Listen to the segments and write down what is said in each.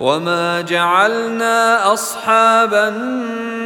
وما جعلنا أصحاب النار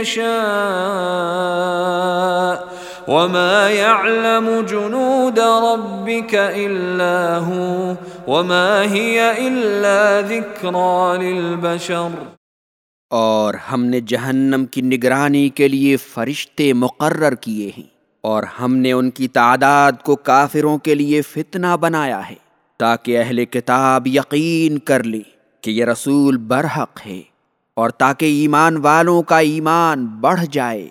يشاء وما يعلم جنود ربك إلا هو وما هي إلا ذكرى للبشر اور ہم نے جہنم کی نگرانی کے لیے فرشتے مقرر کیے ہیں اور ہم نے ان کی تعداد کو کافروں کے لیے فتنہ بنایا ہے تاکہ اہل کتاب یقین کر لیں کہ یہ رسول برحق ہے۔ اور تاکہ ایمان والوں کا ایمان بڑھ جائے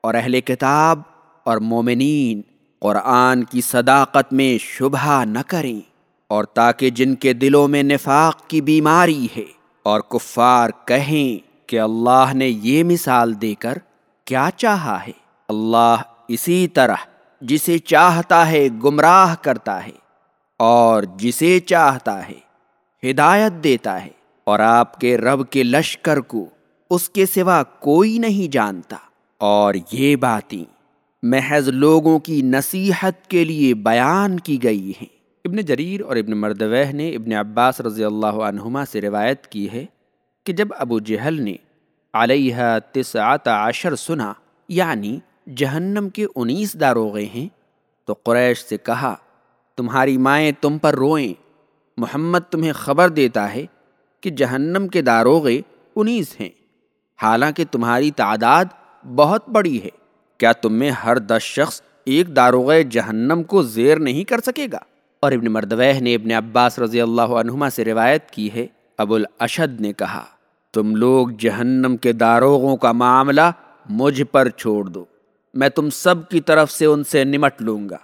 اور اہل کتاب اور مومنین قرآن کی صداقت میں شبہ نہ کریں اور تاکہ جن کے دلوں میں نفاق کی بیماری ہے اور کفار کہیں کہ اللہ نے یہ مثال دے کر کیا چاہا ہے۔ اللہ اسی طرح جسے چاہتا ہے گمراہ کرتا ہے اور جسے چاہتا ہے ہدایت دیتا ہے۔ اور آپ کے رب کے لشکر کو اس کے سوا کوئی نہیں جانتا۔ اور یہ باتیں محض لوگوں کی نصیحت کے لیے بیان کی گئی ہیں۔ ابن جریر اور ابن مردوہ نے ابن عباس رضی اللہ عنہما سے روایت کی ہے کہ جب ابو جہل نے علیہ تسعت عشر سنا یعنی جہنم کے انیس داروغے ہیں، تو قریش سے کہا، تمہاری مائیں تم پر روئیں، محمد تمہیں خبر دیتا ہے کہ جہنم کے داروغے انیس ہیں۔ حالانکہ تمہاری تعداد بہت بڑی ہے۔ کیا تم میں ہر دس شخص ایک داروغ جہنم کو زیر نہیں کر سکے گا؟ اور ابن مردوہ نے ابن عباس رضی اللہ عنہما سے روایت کی ہے۔ ابو الاشد نے کہا، تم لوگ جہنم کے داروغوں کا معاملہ مجھ پر چھوڑ دو۔ میں تم سب کی طرف سے ان سے نمٹ لوں گا۔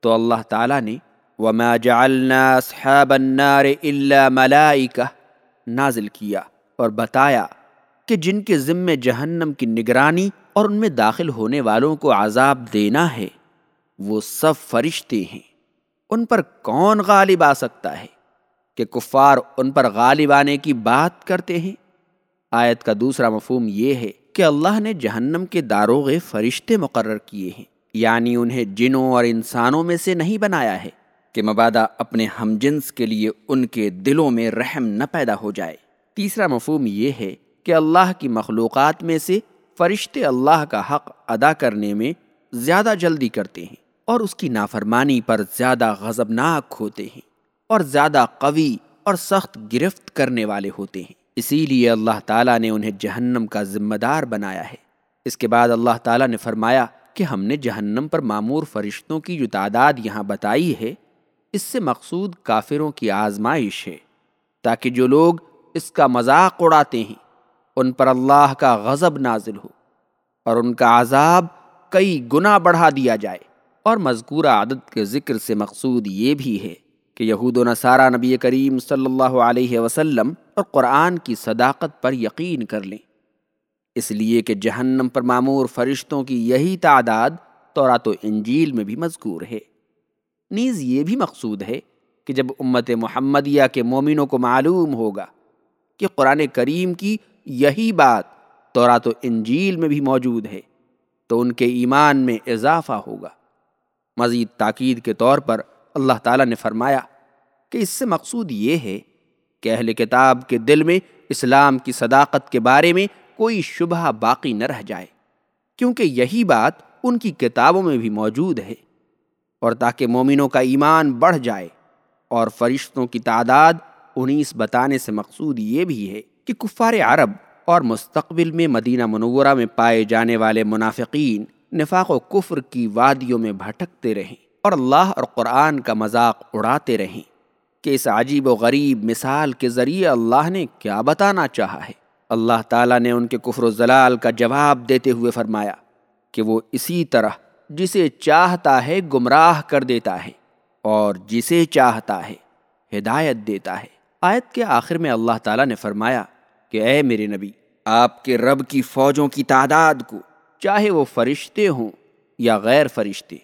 تو اللہ تعالیٰ نے، وما جعلنا اصحاب النار الا ملائکہ نازل کیا اور بتایا کہ جن کے ذمے جہنم کی نگرانی اور ان میں داخل ہونے والوں کو عذاب دینا ہے، وہ سب فرشتے ہیں۔ ان پر کون غالب آ سکتا ہے کہ کفار ان پر غالب آنے کی بات کرتے ہیں؟ آیت کا دوسرا مفہوم یہ ہے کہ اللہ نے جہنم کے داروغ فرشتے مقرر کیے ہیں یعنی انہیں جنوں اور انسانوں میں سے نہیں بنایا ہے۔ کہ مبادہ اپنے ہم جنس کے لیے ان کے دلوں میں رحم نہ پیدا ہو جائے۔ تیسرا مفہوم یہ ہے کہ اللہ کی مخلوقات میں سے فرشتے اللہ کا حق ادا کرنے میں زیادہ جلدی کرتے ہیں اور اس کی نافرمانی پر زیادہ غضبناک ہوتے ہیں اور زیادہ قوی اور سخت گرفت کرنے والے ہوتے ہیں۔ اسی لیے اللہ تعالیٰ نے انہیں جہنم کا ذمہ دار بنایا ہے۔ اس کے بعد اللہ تعالیٰ نے فرمایا کہ ہم نے جہنم پر معمور فرشتوں کی جو تعداد یہاں بتائی ہے اس سے مقصود کافروں کی آزمائش ہے، تاکہ جو لوگ اس کا مذاق اڑاتے ہیں، ان پر اللہ کا غضب نازل ہو اور ان کا عذاب کئی گنا بڑھا دیا جائے۔ اور مذکورہ عدد کے ذکر سے مقصود یہ بھی ہے کہ یہود و نصارہ نبی کریم صلی اللہ علیہ وسلم اور قرآن کی صداقت پر یقین کر لیں۔ اس لیے کہ جہنم پر معمور فرشتوں کی یہی تعداد تورات و انجیل میں بھی مذکور ہے۔ نیز یہ بھی مقصود ہے کہ جب امت محمدیہ کے مومنوں کو معلوم ہوگا کہ قرآن کریم کی یہی بات تورات و انجیل میں بھی موجود ہے، تو ان کے ایمان میں اضافہ ہوگا۔ مزید تاکید کے طور پر اللہ تعالیٰ نے فرمایا کہ اس سے مقصود یہ ہے کہ اہل کتاب کے دل میں اسلام کی صداقت کے بارے میں کوئی شبہ باقی نہ رہ جائے، کیونکہ یہی بات ان کی کتابوں میں بھی موجود ہے۔ اور تاکہ مومنوں کا ایمان بڑھ جائے اور فرشتوں کی تعداد انیس بتانے سے مقصود یہ بھی ہے کہ کفار عرب اور مستقبل میں مدینہ منورہ میں پائے جانے والے منافقین نفاق و کفر کی وادیوں میں بھٹکتے رہیں اور اللہ اور قرآن کا مذاق اڑاتے رہیں کہ اس عجیب و غریب مثال کے ذریعے اللہ نے کیا بتانا چاہا ہے۔ اللہ تعالیٰ نے ان کے کفر و ضلال کا جواب دیتے ہوئے فرمایا کہ وہ اسی طرح جسے چاہتا ہے گمراہ کر دیتا ہے اور جسے چاہتا ہے ہدایت دیتا ہے۔ آیت کے آخر میں اللہ تعالیٰ نے فرمایا کہ اے میرے نبی، آپ کے رب کی فوجوں کی تعداد کو چاہے وہ فرشتے ہوں یا غیر فرشتے،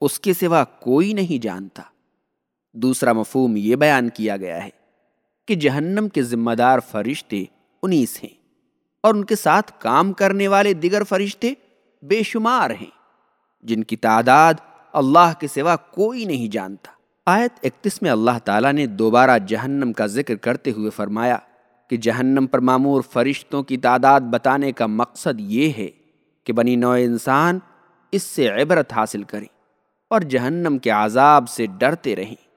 اس کے سوا کوئی نہیں جانتا۔ دوسرا مفہوم یہ بیان کیا گیا ہے کہ جہنم کے ذمہ دار فرشتے انیس ہیں اور ان کے ساتھ کام کرنے والے دیگر فرشتے بے شمار ہیں۔ جن کی تعداد اللہ کے سوا کوئی نہیں جانتا۔ آیت اکتیس میں اللہ تعالیٰ نے دوبارہ جہنم کا ذکر کرتے ہوئے فرمایا کہ جہنم پر معمور فرشتوں کی تعداد بتانے کا مقصد یہ ہے کہ بنی نو انسان اس سے عبرت حاصل کریں اور جہنم کے عذاب سے ڈرتے رہیں۔